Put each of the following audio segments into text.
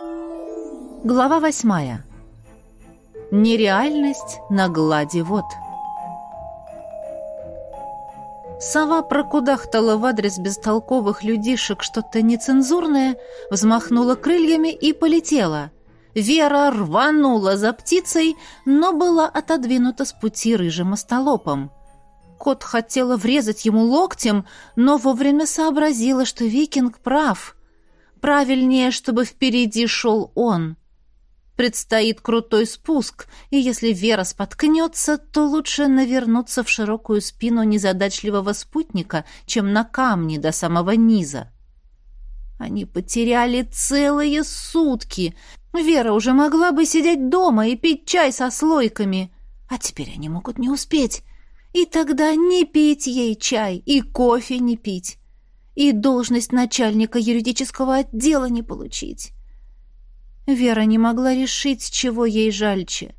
Глава восьмая. Нереальность на глади вод. Сова прокудахтала в адрес бестолковых людишек что-то нецензурное, взмахнула крыльями и полетела. Вера рванула за птицей, но была отодвинута с пути рыжим остолопом. Кот хотела врезать ему локтем, но вовремя сообразила, что викинг прав. Правильнее, чтобы впереди шел он. Предстоит крутой спуск, и если Вера споткнется, то лучше навернуться в широкую спину незадачливого спутника, чем на камни до самого низа. Они потеряли целые сутки. Вера уже могла бы сидеть дома и пить чай со слойками, а теперь они могут не успеть. И тогда не пить ей чай, и кофе не пить, и должность начальника юридического отдела не получить. Вера не могла решить, чего ей жальче.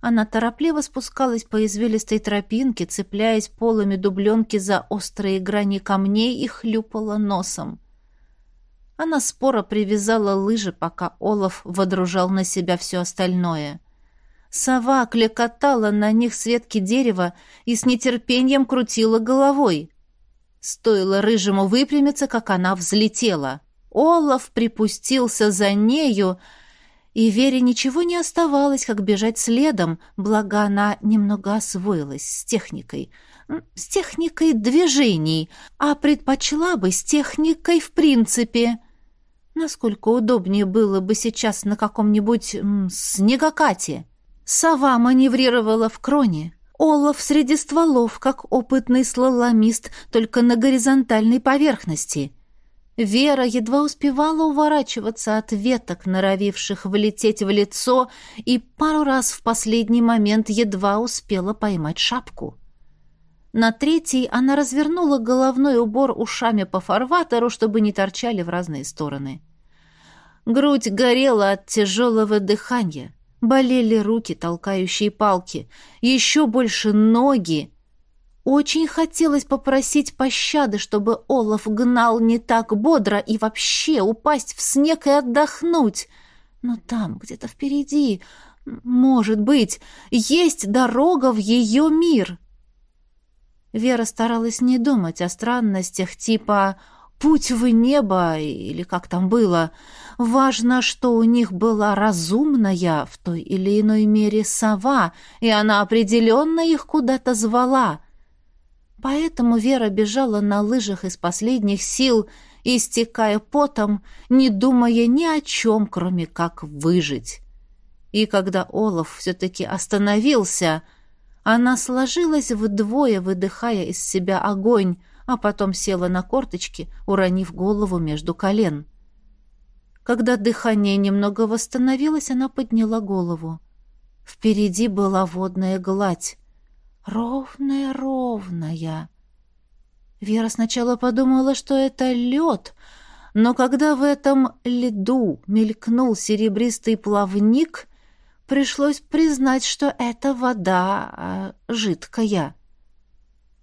Она торопливо спускалась по извилистой тропинке, цепляясь полами дубленки за острые грани камней и хлюпала носом. Она споро привязала лыжи, пока Олаф водружал на себя все остальное. Сова клекотала на них с ветки дерева и с нетерпением крутила головой. Стоило рыжему выпрямиться, как она взлетела — Олаф припустился за нею, и Вере ничего не оставалось, как бежать следом, благо она немного освоилась с техникой. С техникой движений, а предпочла бы с техникой в принципе. Насколько удобнее было бы сейчас на каком-нибудь снегокате. Сова маневрировала в кроне. Олаф среди стволов, как опытный слаломист, только на горизонтальной поверхности — Вера едва успевала уворачиваться от веток, норовивших влететь в лицо, и пару раз в последний момент едва успела поймать шапку. На третий она развернула головной убор ушами по фарватеру, чтобы не торчали в разные стороны. Грудь горела от тяжелого дыхания. Болели руки, толкающие палки. Еще больше ноги, очень хотелось попросить пощады, чтобы Олаф гнал не так бодро и вообще упасть в снег и отдохнуть. Но там, где-то впереди, может быть, есть дорога в ее мир. Вера старалась не думать о странностях типа «путь в небо» или как там было. Важно, что у них была разумная в той или иной мере сова, и она определенно их куда-то звала — Поэтому Вера бежала на лыжах из последних сил, истекая потом, не думая ни о чем, кроме как выжить. И когда Олаф все-таки остановился, она сложилась вдвое, выдыхая из себя огонь, а потом села на корточки, уронив голову между колен. Когда дыхание немного восстановилось, она подняла голову. Впереди была водная гладь ровная-ровная. Вера сначала подумала, что это лед, но когда в этом льду мелькнул серебристый плавник, пришлось признать, что это вода а, жидкая.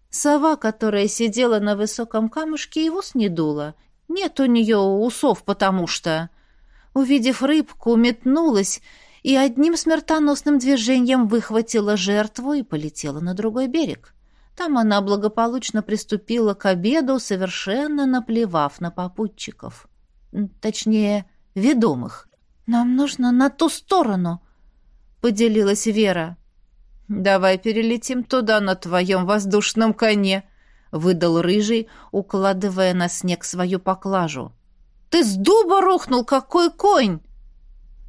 Сова, которая сидела на высоком камушке, его снедула. Нет у нее усов, потому что... Увидев рыбку, метнулась и одним смертоносным движением выхватила жертву и полетела на другой берег. Там она благополучно приступила к обеду, совершенно наплевав на попутчиков. Точнее, ведомых. «Нам нужно на ту сторону», — поделилась Вера. «Давай перелетим туда на твоем воздушном коне», — выдал Рыжий, укладывая на снег свою поклажу. «Ты с дуба рухнул, какой конь!»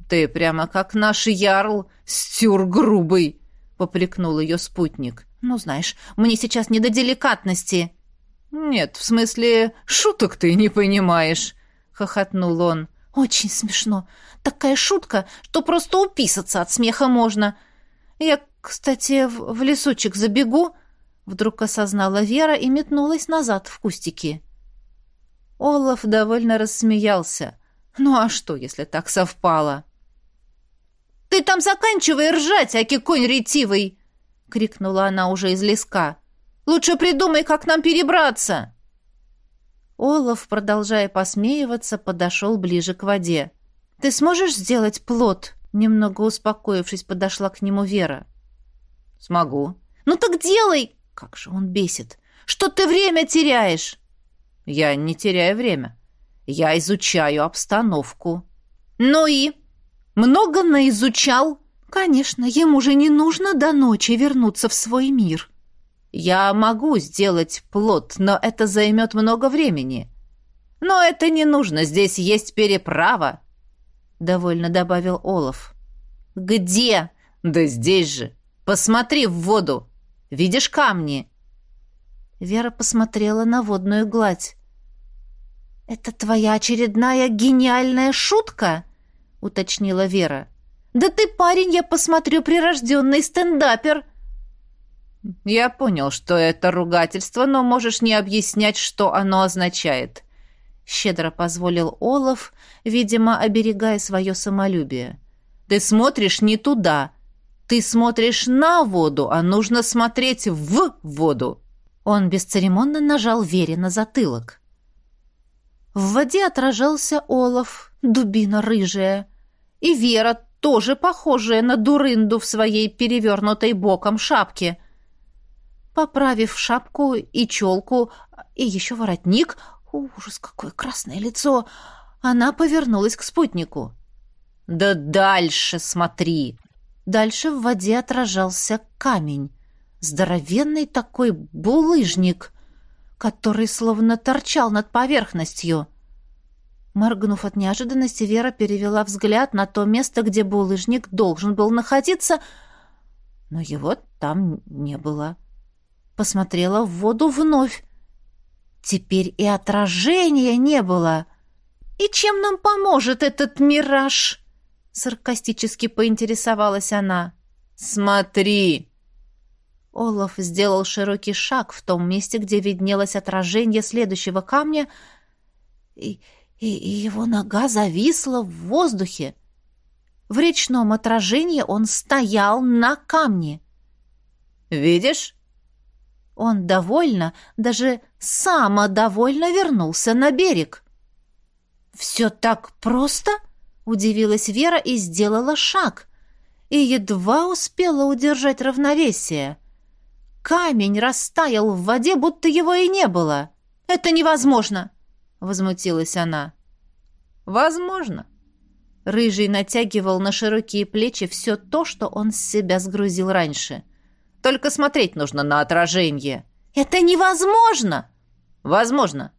«Ты прямо как наш ярл, стюр грубый!» — попрекнул ее спутник. «Ну, знаешь, мне сейчас не до деликатности». «Нет, в смысле, шуток ты не понимаешь», — хохотнул он. «Очень смешно. Такая шутка, что просто уписаться от смеха можно. Я, кстати, в, в лесочек забегу», — вдруг осознала Вера и метнулась назад в кустики. Олаф довольно рассмеялся. «Ну а что, если так совпало?» «Ты там заканчивай ржать, аки конь ретивый!» — крикнула она уже из леска. «Лучше придумай, как нам перебраться!» Олаф, продолжая посмеиваться, подошел ближе к воде. Ты сможешь сделать плод?» Немного успокоившись, подошла к нему Вера. «Смогу». «Ну так делай!» Как же он бесит! «Что ты время теряешь?» «Я не теряю время. Я изучаю обстановку». «Ну и?» «Много наизучал?» «Конечно, ему же не нужно до ночи вернуться в свой мир». «Я могу сделать плод, но это займет много времени». «Но это не нужно, здесь есть переправа», — довольно добавил Олаф. «Где?» «Да здесь же. Посмотри в воду. Видишь камни?» Вера посмотрела на водную гладь. «Это твоя очередная гениальная шутка?» — уточнила Вера. «Да ты, парень, я посмотрю, прирожденный стендапер!» «Я понял, что это ругательство, но можешь не объяснять, что оно означает», — щедро позволил Олаф, видимо, оберегая свое самолюбие. «Ты смотришь не туда. Ты смотришь на воду, а нужно смотреть в воду». Он бесцеремонно нажал Вере на затылок. В воде отражался Олаф, дубина рыжая, и Вера, тоже похожая на дурынду в своей перевернутой боком шапке. Поправив шапку и челку, и еще воротник, ужас, какое красное лицо, она повернулась к спутнику. «Да дальше смотри!» Дальше в воде отражался камень. Здоровенный такой булыжник, который словно торчал над поверхностью. Моргнув от неожиданности, Вера перевела взгляд на то место, где булыжник должен был находиться, но его там не было. Посмотрела в воду вновь. Теперь и отражения не было. «И чем нам поможет этот мираж?» Саркастически поинтересовалась она. «Смотри!» Олаф сделал широкий шаг в том месте, где виднелось отражение следующего камня, и и, и его нога зависла в воздухе. В речном отражении он стоял на камне. «Видишь?» Он довольно, даже самодовольно вернулся на берег. «Все так просто?» — удивилась Вера и сделала шаг. И едва успела удержать равновесие. Камень растаял в воде, будто его и не было. «Это невозможно!» возмутилась она. Возможно. Рыжий натягивал на широкие плечи все то, что он с себя сгрузил раньше. Только смотреть нужно на отражение. Это невозможно. Возможно.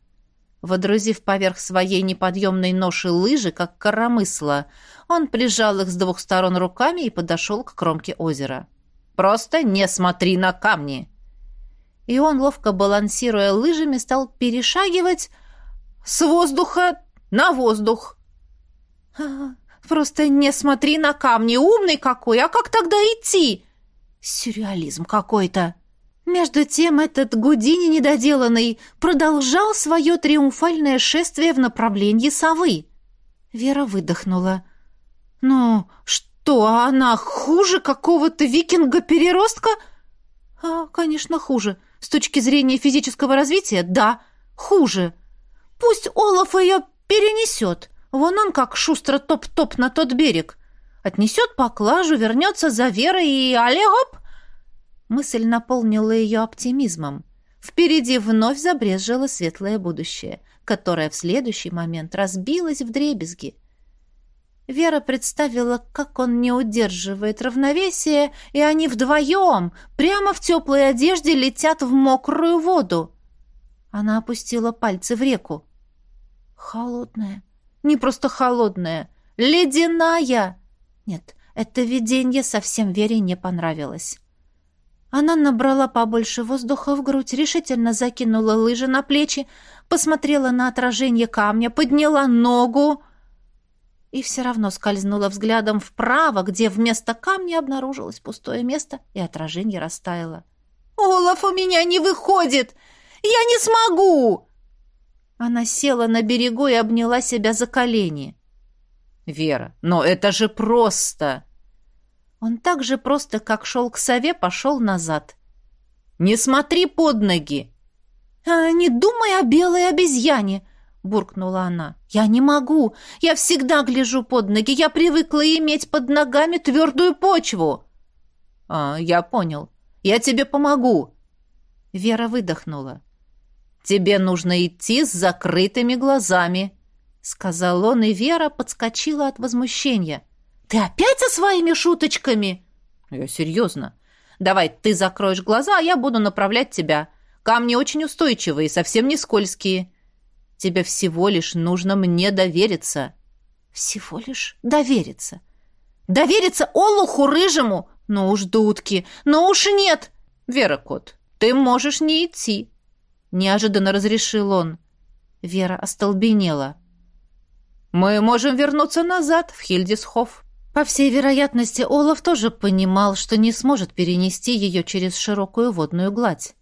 Водрузив поверх своей неподъемной ноши лыжи, как коромысла, он прижал их с двух сторон руками и подошел к кромке озера. «Просто не смотри на камни!» И он, ловко балансируя лыжами, стал перешагивать, с воздуха на воздух. Просто не смотри на камни, умный какой, а как тогда идти? Сюрреализм какой-то. Между тем этот Гудини недоделанный продолжал свое триумфальное шествие в направлении совы. Вера выдохнула. «Ну, что, она хуже какого-то викинга-переростка?» «А, конечно, хуже. С точки зрения физического развития, да, хуже. Пусть Олаф ее перенесет. Вон он как шустро топ-топ на тот берег. Отнесет поклажу, вернется за Верой и алле-гоп!» Мысль наполнила ее оптимизмом. Впереди вновь забрежило светлое будущее, которое в следующий момент разбилось в дребезги. Вера представила, как он не удерживает равновесие, и они вдвоем, прямо в теплой одежде, летят в мокрую воду. Она опустила пальцы в реку. Холодная. Не просто холодная. Ледяная. Нет, это видение совсем Вере не понравилось. Она набрала побольше воздуха в грудь, решительно закинула лыжи на плечи, посмотрела на отражение камня, подняла ногу и все равно скользнула взглядом вправо, где вместо камня обнаружилось пустое место, и отражение растаяло. «Олаф, у меня не выходит! Я не смогу!» Она села на берегу и обняла себя за колени. «Вера, но это же просто!» Он так же просто, как шел к сове, пошел назад. «Не смотри под ноги!» а, «Не думай о белой обезьяне!» — буркнула она. «Я не могу! Я всегда гляжу под ноги! Я привыкла иметь под ногами твердую почву!» «А, я понял. Я тебе помогу!» Вера выдохнула. «Тебе нужно идти с закрытыми глазами», — сказал он, и Вера подскочила от возмущения. «Ты опять со своими шуточками?» «Я серьезно. Давай ты закроешь глаза, а я буду направлять тебя. Камни очень устойчивые, совсем не скользкие. Тебе всего лишь нужно мне довериться». «Всего лишь довериться?» «Довериться Олуху Рыжему? Ну уж дудки, ну уж нет!» «Вера, кот, ты можешь не идти», — неожиданно разрешил он. Вера остолбенела. «Мы можем вернуться назад, в Хильдисхоф». По всей вероятности, Олаф тоже понимал, что не сможет перенести ее через широкую водную гладь.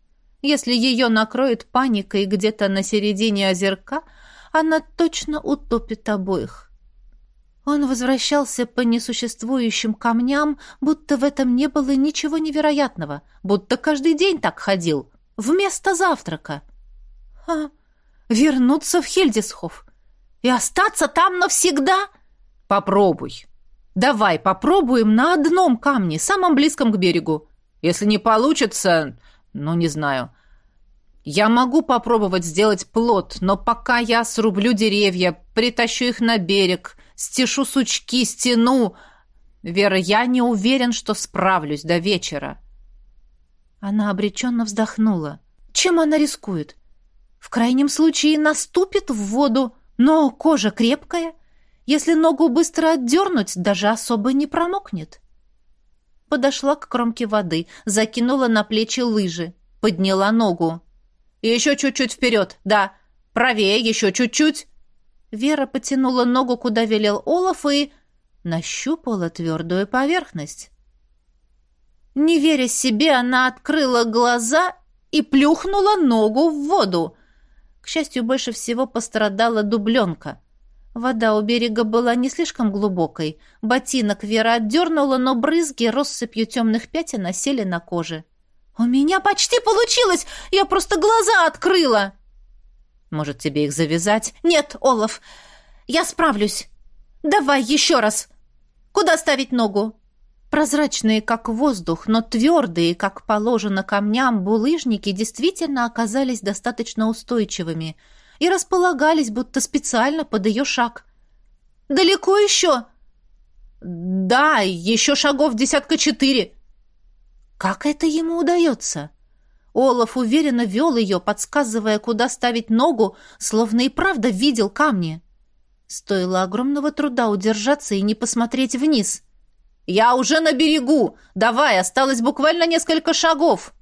Если ее накроет паникой где-то на середине озерка, она точно утопит обоих. Он возвращался по несуществующим камням, будто в этом не было ничего невероятного, будто каждый день так ходил, вместо завтрака. А, вернуться в Хельдисхоф и остаться там навсегда? Попробуй. Давай попробуем на одном камне, самом близком к берегу. Если не получится, ну, не знаю. Я могу попробовать сделать плод, но пока я срублю деревья, притащу их на берег, стешу сучки, стену... Вера, я не уверен, что справлюсь до вечера. Она обреченно вздохнула. Чем она рискует? В крайнем случае наступит в воду, но кожа крепкая. Если ногу быстро отдернуть, даже особо не промокнет подошла к кромке воды, закинула на плечи лыжи, подняла ногу. «Еще чуть-чуть вперед, да, правее, еще чуть-чуть». Вера потянула ногу, куда велел Олаф, и нащупала твердую поверхность. Не веря себе, она открыла глаза и плюхнула ногу в воду. К счастью, больше всего пострадала дубленка — Вода у берега была не слишком глубокой. Ботинок Вера отдернула, но брызги россыпью темных пятен осели на коже. «У меня почти получилось! Я просто глаза открыла!» «Может, тебе их завязать?» «Нет, Олаф, я справлюсь. Давай еще раз. Куда ставить ногу?» Прозрачные, как воздух, но твердые, как положено камням, булыжники действительно оказались достаточно устойчивыми — и располагались, будто специально под ее шаг. «Далеко еще?» «Да, еще шагов десятка четыре». «Как это ему удается?» Олаф уверенно вел ее, подсказывая, куда ставить ногу, словно и правда видел камни. Стоило огромного труда удержаться и не посмотреть вниз. «Я уже на берегу! Давай, осталось буквально несколько шагов!»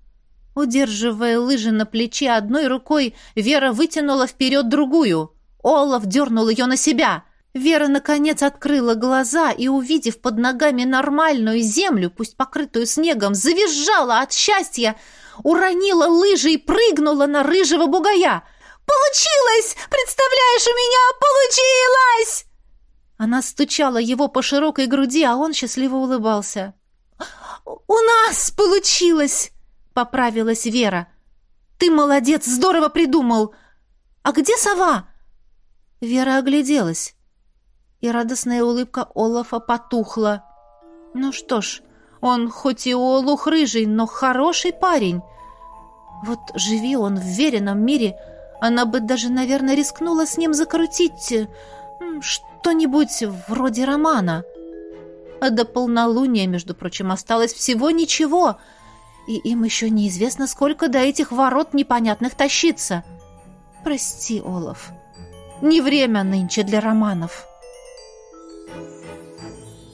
Удерживая лыжи на плече одной рукой, Вера вытянула вперед другую. Олаф дернул ее на себя. Вера, наконец, открыла глаза и, увидев под ногами нормальную землю, пусть покрытую снегом, завизжала от счастья, уронила лыжи и прыгнула на рыжего бугая. «Получилось! Представляешь, у меня получилось!» Она стучала его по широкой груди, а он счастливо улыбался. «У нас получилось!» Поправилась Вера. «Ты молодец, здорово придумал! А где сова?» Вера огляделась, и радостная улыбка Олафа потухла. «Ну что ж, он хоть и олух рыжий, но хороший парень. Вот живи он в веренном мире, она бы даже, наверное, рискнула с ним закрутить что-нибудь вроде романа. А до полнолуния, между прочим, осталось всего ничего — и им еще неизвестно, сколько до этих ворот непонятных тащиться. Прости, Олаф, не время нынче для романов».